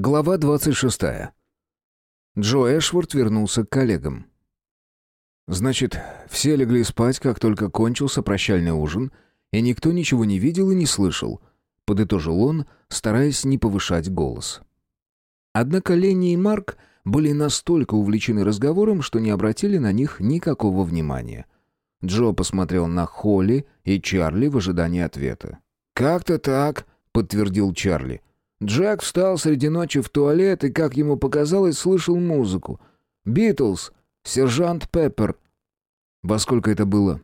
Глава 26. Джо Эшворт вернулся к коллегам. Значит, все легли спать, как только кончился прощальный ужин, и никто ничего не видел и не слышал, подытожил он, стараясь не повышать голос. Однако Ленни и Марк были настолько увлечены разговором, что не обратили на них никакого внимания. Джо посмотрел на Холли и Чарли в ожидании ответа. «Как-то так», — подтвердил Чарли. Джек встал среди ночи в туалет и, как ему показалось, слышал музыку. «Битлз», «Сержант Пеппер». «Во сколько это было?»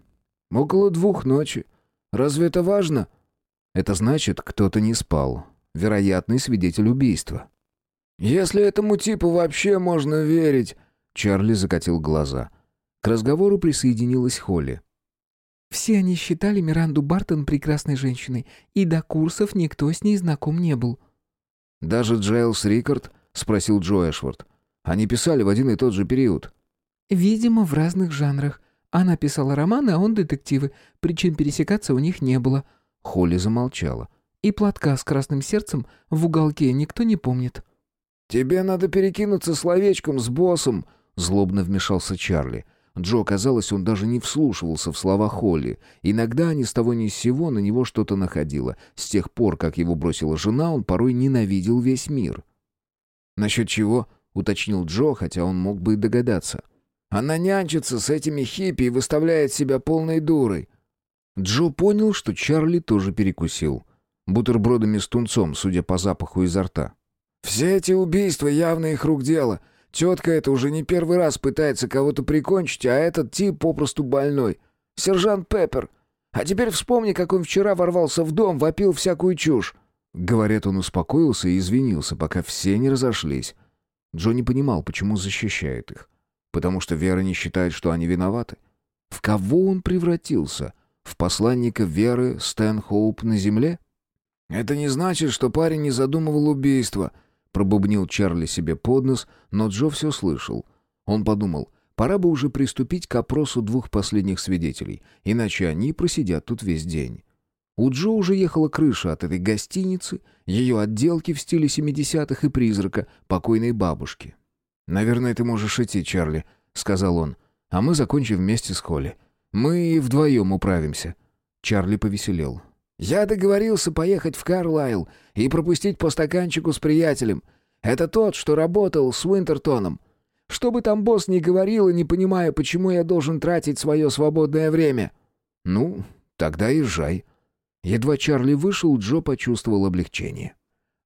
«Около двух ночи. Разве это важно?» «Это значит, кто-то не спал. Вероятный свидетель убийства». «Если этому типу вообще можно верить...» Чарли закатил глаза. К разговору присоединилась Холли. Все они считали Миранду Бартон прекрасной женщиной, и до курсов никто с ней знаком не был. «Даже Джейлс Рикард?» — спросил Джо Эшвард. «Они писали в один и тот же период». «Видимо, в разных жанрах. Она писала романы, а он детективы. Причин пересекаться у них не было». Холли замолчала. «И платка с красным сердцем в уголке никто не помнит». «Тебе надо перекинуться словечком с боссом», — злобно вмешался Чарли. Джо, казалось, он даже не вслушивался в слова Холли. Иногда ни с того ни с сего на него что-то находило. С тех пор, как его бросила жена, он порой ненавидел весь мир. «Насчет чего?» — уточнил Джо, хотя он мог бы и догадаться. «Она нянчится с этими хиппи и выставляет себя полной дурой». Джо понял, что Чарли тоже перекусил. Бутербродами с тунцом, судя по запаху изо рта. «Все эти убийства явно их рук дело. Тетка эта уже не первый раз пытается кого-то прикончить, а этот тип попросту больной. Сержант Пеппер. А теперь вспомни, как он вчера ворвался в дом, вопил всякую чушь». Говорят, он успокоился и извинился, пока все не разошлись. Джо понимал, почему защищает их. Потому что Вера не считает, что они виноваты. В кого он превратился? В посланника Веры Стэнхоуп на земле? «Это не значит, что парень не задумывал убийство», Пробубнил Чарли себе под нос, но Джо все слышал. Он подумал, пора бы уже приступить к опросу двух последних свидетелей, иначе они просидят тут весь день. У Джо уже ехала крыша от этой гостиницы, ее отделки в стиле 70-х и призрака покойной бабушки. «Наверное, ты можешь идти, Чарли», — сказал он. «А мы закончим вместе с Холли. Мы и вдвоем управимся». Чарли повеселел. Я договорился поехать в Карлайл и пропустить по стаканчику с приятелем. Это тот, что работал с Уинтертоном. Что бы там босс ни говорил, и не понимая, почему я должен тратить свое свободное время. Ну, тогда езжай. Едва Чарли вышел, Джо почувствовал облегчение.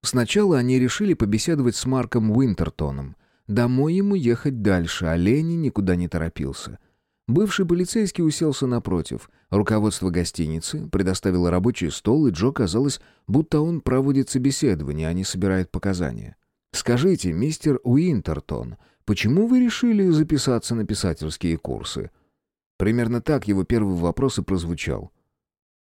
Сначала они решили побеседовать с Марком Уинтертоном. Домой ему ехать дальше, а Ленни никуда не торопился. Бывший полицейский уселся напротив. Руководство гостиницы предоставило рабочий стол, и Джо казалось, будто он проводит собеседование, а не собирает показания. «Скажите, мистер Уинтертон, почему вы решили записаться на писательские курсы?» Примерно так его первый вопрос и прозвучал.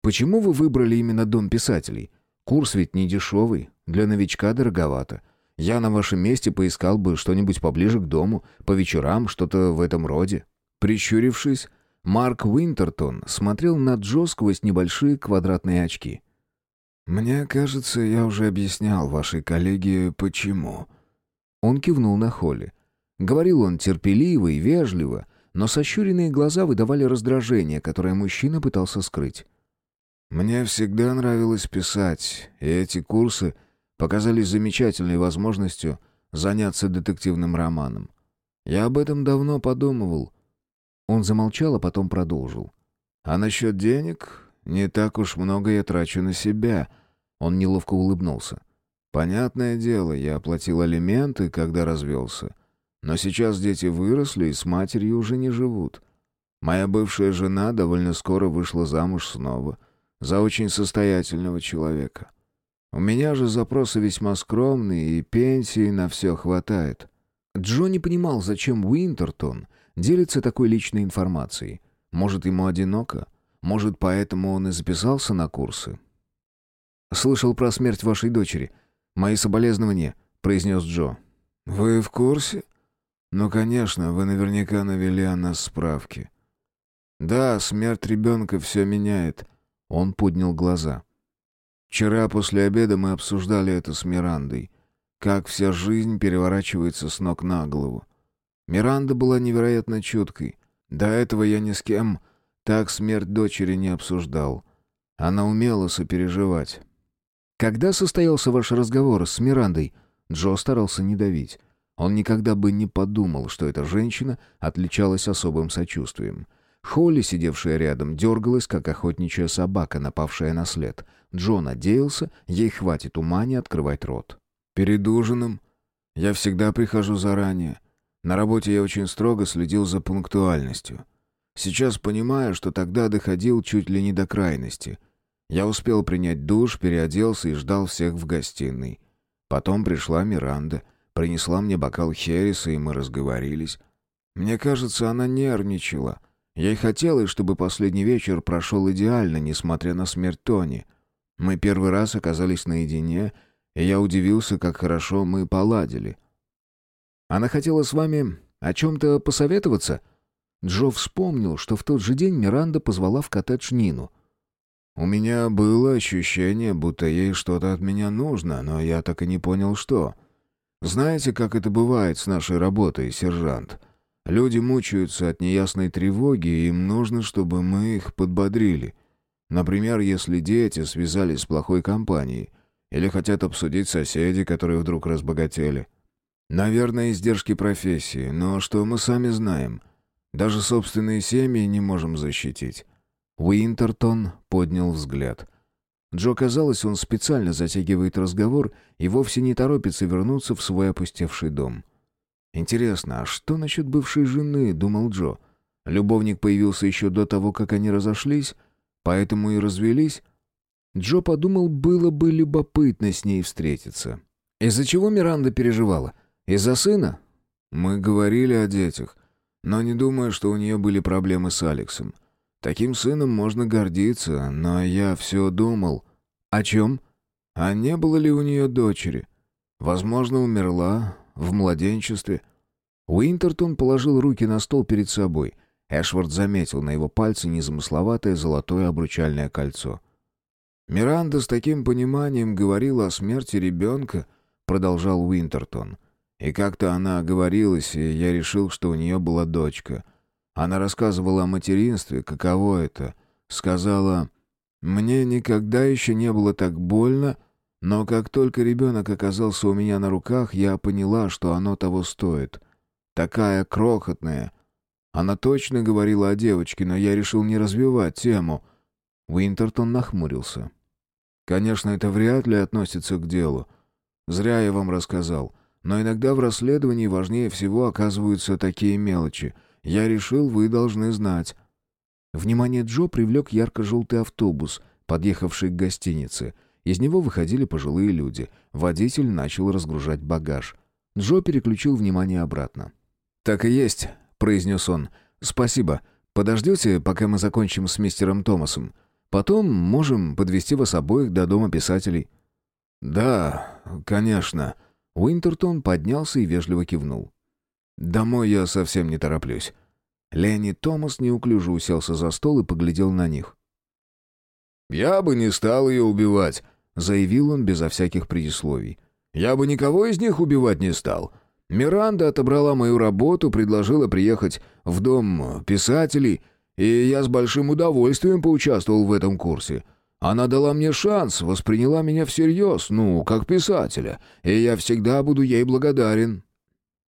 «Почему вы выбрали именно Дом писателей? Курс ведь не дешевый, для новичка дороговато. Я на вашем месте поискал бы что-нибудь поближе к дому, по вечерам, что-то в этом роде». Прищурившись, Марк Уинтертон смотрел на Джо сквозь небольшие квадратные очки. «Мне кажется, я уже объяснял вашей коллеге, почему». Он кивнул на Холли. Говорил он терпеливо и вежливо, но сощуренные глаза выдавали раздражение, которое мужчина пытался скрыть. «Мне всегда нравилось писать, и эти курсы показались замечательной возможностью заняться детективным романом. Я об этом давно подумывал» Он замолчал, а потом продолжил. «А насчет денег? Не так уж много я трачу на себя». Он неловко улыбнулся. «Понятное дело, я оплатил алименты, когда развелся. Но сейчас дети выросли и с матерью уже не живут. Моя бывшая жена довольно скоро вышла замуж снова. За очень состоятельного человека. У меня же запросы весьма скромные, и пенсии на все хватает». Джо понимал, зачем Уинтертон делится такой личной информацией. Может, ему одиноко? Может, поэтому он и записался на курсы? «Слышал про смерть вашей дочери. Мои соболезнования», — произнес Джо. «Вы в курсе?» «Ну, конечно, вы наверняка навели о нас справки». «Да, смерть ребенка все меняет». Он поднял глаза. «Вчера после обеда мы обсуждали это с Мирандой. как вся жизнь переворачивается с ног на голову. Миранда была невероятно чуткой. До этого я ни с кем так смерть дочери не обсуждал. Она умела сопереживать. Когда состоялся ваш разговор с Мирандой? Джо старался не давить. Он никогда бы не подумал, что эта женщина отличалась особым сочувствием. Холли, сидевшая рядом, дергалась, как охотничья собака, напавшая на след. Джо надеялся, ей хватит ума не открывать рот. «Перед ужином я всегда прихожу заранее. На работе я очень строго следил за пунктуальностью. Сейчас понимаю, что тогда доходил чуть ли не до крайности. Я успел принять душ, переоделся и ждал всех в гостиной. Потом пришла Миранда, принесла мне бокал Хереса, и мы разговорились. Мне кажется, она нервничала». Ей хотелось, чтобы последний вечер прошел идеально, несмотря на смерть Тони. Мы первый раз оказались наедине, и я удивился, как хорошо мы поладили. Она хотела с вами о чем-то посоветоваться? Джо вспомнил, что в тот же день Миранда позвала в коттедж Нину. У меня было ощущение, будто ей что-то от меня нужно, но я так и не понял, что. Знаете, как это бывает с нашей работой, сержант? Люди мучаются от неясной тревоги, и им нужно, чтобы мы их подбодрили. Например, если дети связались с плохой компанией, или хотят обсудить соседи, которые вдруг разбогатели. Наверное, издержки профессии, но что мы сами знаем? Даже собственные семьи не можем защитить. Уинтертон поднял взгляд. Джо казалось, он специально затягивает разговор и вовсе не торопится вернуться в свой опустевший дом. «Интересно, а что насчет бывшей жены?» — думал Джо. Любовник появился еще до того, как они разошлись, поэтому и развелись. Джо подумал, было бы любопытно с ней встретиться. Из-за чего Миранда переживала? Из-за сына? Мы говорили о детях, но не думаю, что у нее были проблемы с Алексом. Таким сыном можно гордиться, но я все думал. О чем? А не было ли у нее дочери? Возможно, умерла, в младенчестве. Уинтертон положил руки на стол перед собой. Эшвард заметил на его пальце незамысловатое золотое обручальное кольцо. «Миранда с таким пониманием говорила о смерти ребенка», — продолжал Уинтертон. «И как-то она оговорилась, и я решил, что у нее была дочка. Она рассказывала о материнстве, каково это. Сказала, «Мне никогда еще не было так больно», — но как только ребенок оказался у меня на руках, я поняла, что оно того стоит. Такая крохотная. Она точно говорила о девочке, но я решил не развивать тему. Уинтертон нахмурился. Конечно, это вряд ли относится к делу. Зря я вам рассказал. Но иногда в расследовании важнее всего оказываются такие мелочи. Я решил, вы должны знать. Внимание Джо привлек ярко-желтый автобус, подъехавший к гостинице — из него выходили пожилые люди. Водитель начал разгружать багаж. Джо переключил внимание обратно. «Так и есть», — произнес он. «Спасибо. Подождете, пока мы закончим с мистером Томасом? Потом можем подвести вас обоих до дома писателей». «Да, конечно». Уинтертон поднялся и вежливо кивнул. «Домой я совсем не тороплюсь». Ленни Томас неуклюже уселся за стол и поглядел на них. «Я бы не стал ее убивать», — заявил он безо всяких предисловий. «Я бы никого из них убивать не стал. Миранда отобрала мою работу, предложила приехать в дом писателей, и я с большим удовольствием поучаствовал в этом курсе. Она дала мне шанс, восприняла меня всерьез, ну, как писателя, и я всегда буду ей благодарен».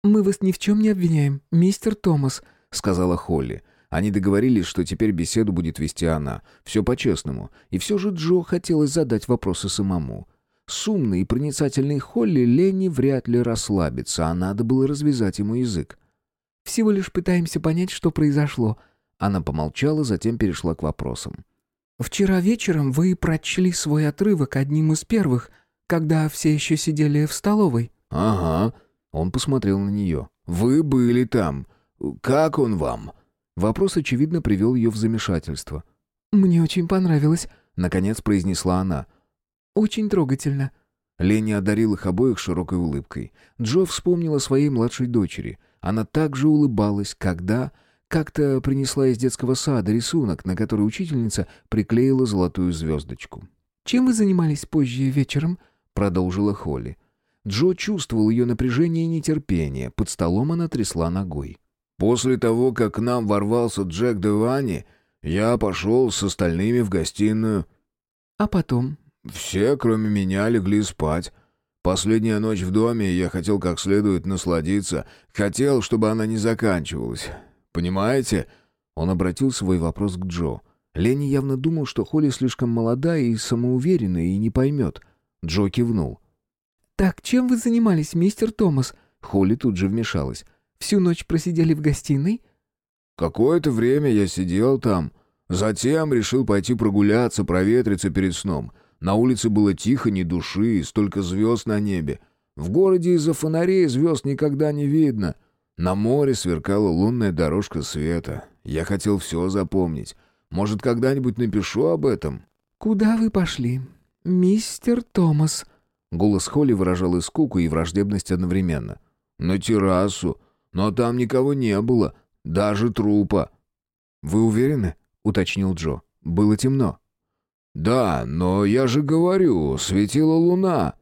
«Мы вас ни в чем не обвиняем, мистер Томас», — сказала Холли. Они договорились, что теперь беседу будет вести она. Все по-честному. И все же Джо хотелось задать вопросы самому. С умной и проницательной Холли Ленни вряд ли расслабится, а надо было развязать ему язык. «Всего лишь пытаемся понять, что произошло». Она помолчала, затем перешла к вопросам. «Вчера вечером вы прочли свой отрывок одним из первых, когда все еще сидели в столовой». «Ага». Он посмотрел на нее. «Вы были там. Как он вам?» Вопрос, очевидно, привел ее в замешательство. «Мне очень понравилось», — наконец произнесла она. «Очень трогательно». Ленни одарил их обоих широкой улыбкой. Джо вспомнила своей младшей дочери. Она также улыбалась, когда... Как-то принесла из детского сада рисунок, на который учительница приклеила золотую звездочку. «Чем вы занимались позже вечером?» — продолжила Холли. Джо чувствовал ее напряжение и нетерпение. Под столом она трясла ногой. «После того, как к нам ворвался Джек Девани, я пошел с остальными в гостиную». «А потом?» «Все, кроме меня, легли спать. Последняя ночь в доме, я хотел как следует насладиться. Хотел, чтобы она не заканчивалась. Понимаете?» Он обратил свой вопрос к Джо. Ленни явно думал, что Холли слишком молода и самоуверенная и не поймет. Джо кивнул. «Так чем вы занимались, мистер Томас?» Холли тут же вмешалась. «Всю ночь просидели в гостиной?» «Какое-то время я сидел там. Затем решил пойти прогуляться, проветриться перед сном. На улице было тихо, ни души, столько звезд на небе. В городе из-за фонарей звезд никогда не видно. На море сверкала лунная дорожка света. Я хотел все запомнить. Может, когда-нибудь напишу об этом?» «Куда вы пошли, мистер Томас?» Голос Холли выражал и скуку, и враждебность одновременно. «На террасу. Но там никого не было. Даже трупа». «Вы уверены?» — уточнил Джо. «Было темно». «Да, но я же говорю, светила луна».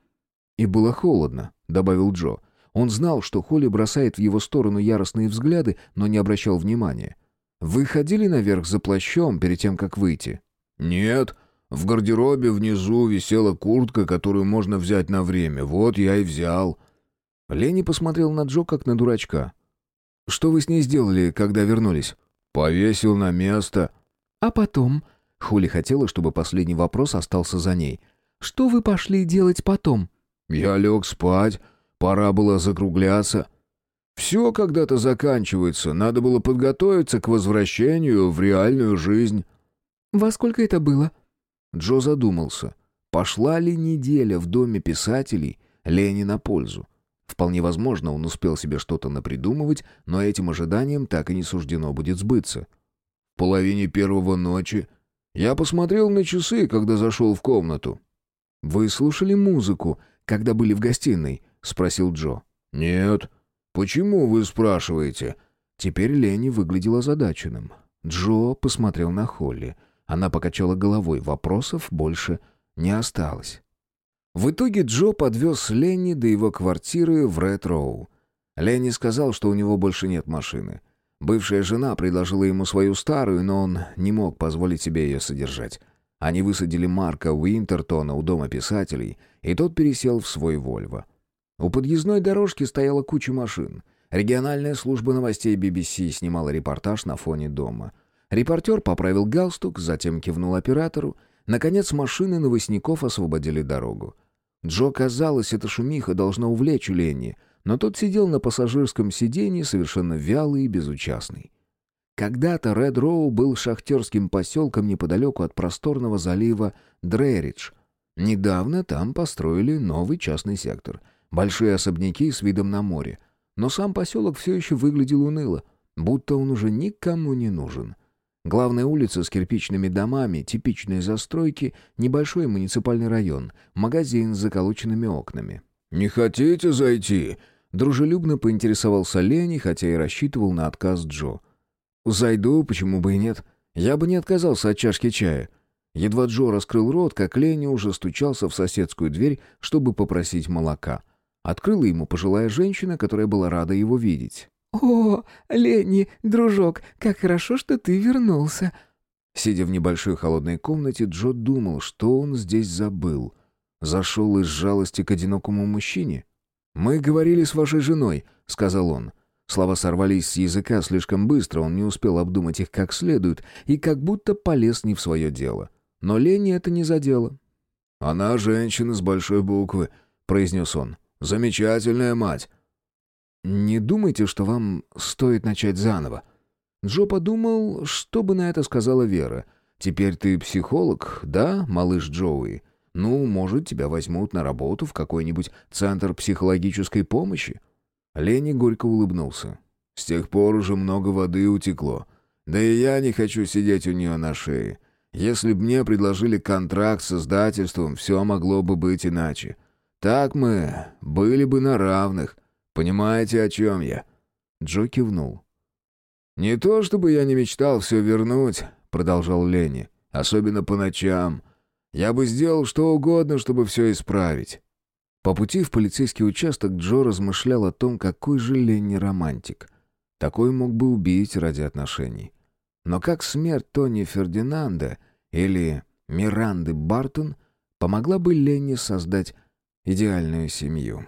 «И было холодно», — добавил Джо. Он знал, что Холли бросает в его сторону яростные взгляды, но не обращал внимания. «Вы ходили наверх за плащом перед тем, как выйти?» «Нет. В гардеробе внизу висела куртка, которую можно взять на время. Вот я и взял». Ленни посмотрел на Джо, как на дурачка. «Что вы с ней сделали, когда вернулись?» «Повесил на место». «А потом?» Хули хотела, чтобы последний вопрос остался за ней. «Что вы пошли делать потом?» «Я лег спать. Пора было закругляться». Все когда-то заканчивается, надо было подготовиться к возвращению в реальную жизнь». «Во сколько это было?» Джо задумался. Пошла ли неделя в доме писателей Лене на пользу? Вполне возможно, он успел себе что-то напридумывать, но этим ожиданием так и не суждено будет сбыться. В половине первого ночи я посмотрел на часы, когда зашел в комнату. «Вы слушали музыку, когда были в гостиной?» — спросил Джо. «Нет». «Почему вы спрашиваете?» Теперь Ленни выглядел озадаченным. Джо посмотрел на Холли. Она покачала головой, вопросов больше не осталось. В итоге Джо подвез Ленни до его квартиры в Ред-Роу. Ленни сказал, что у него больше нет машины. Бывшая жена предложила ему свою старую, но он не мог позволить себе ее содержать. Они высадили Марка Уинтертона у дома писателей, и тот пересел в свой «Вольво». У подъездной дорожки стояла куча машин. Региональная служба новостей BBC снимала репортаж на фоне дома. Репортер поправил галстук, затем кивнул оператору. Наконец машины новостников освободили дорогу. Джо казалось, эта шумиха должна увлечь Ленни, но тот сидел на пассажирском сиденье совершенно вялый и безучастный. Когда-то Ред Роу был шахтерским поселком неподалеку от просторного залива Дреридж. Недавно там построили новый частный сектор — Большие особняки с видом на море. Но сам поселок все еще выглядел уныло, будто он уже никому не нужен. Главная улица с кирпичными домами, типичные застройки, небольшой муниципальный район, магазин с заколоченными окнами. «Не хотите зайти?» Дружелюбно поинтересовался Лени, хотя и рассчитывал на отказ Джо. «Зайду, почему бы и нет? Я бы не отказался от чашки чая». Едва Джо раскрыл рот, как Лени уже стучался в соседскую дверь, чтобы попросить молока. Открыла ему пожилая женщина, которая была рада его видеть. «О, Ленни, дружок, как хорошо, что ты вернулся!» Сидя в небольшой холодной комнате, Джо думал, что он здесь забыл. Зашел из жалости к одинокому мужчине. «Мы говорили с вашей женой», — сказал он. Слова сорвались с языка слишком быстро, он не успел обдумать их как следует и как будто полез не в свое дело. Но Ленни это не задело. «Она женщина с большой буквы», — произнес он. Замечательная мать!» «Не думайте, что вам стоит начать заново». Джо подумал, что бы на это сказала Вера. «Теперь ты психолог, да, малыш Джоуи? Ну, может, тебя возьмут на работу в какой-нибудь центр психологической помощи?» Ленни горько улыбнулся. «С тех пор уже много воды утекло. Да и я не хочу сидеть у нее на шее. Если б мне предложили контракт с издательством, все могло бы быть иначе. Так мы были бы на равных. Понимаете, о чем я?» Джо кивнул. «Не то чтобы я не мечтал все вернуть», — продолжал Ленни, — «особенно по ночам. Я бы сделал что угодно, чтобы все исправить». По пути в полицейский участок Джо размышлял о том, какой же Ленни романтик. Такой мог бы убить ради отношений. Но как смерть Тони Фердинанда или Миранды Бартон помогла бы Ленни создать идеальную семью?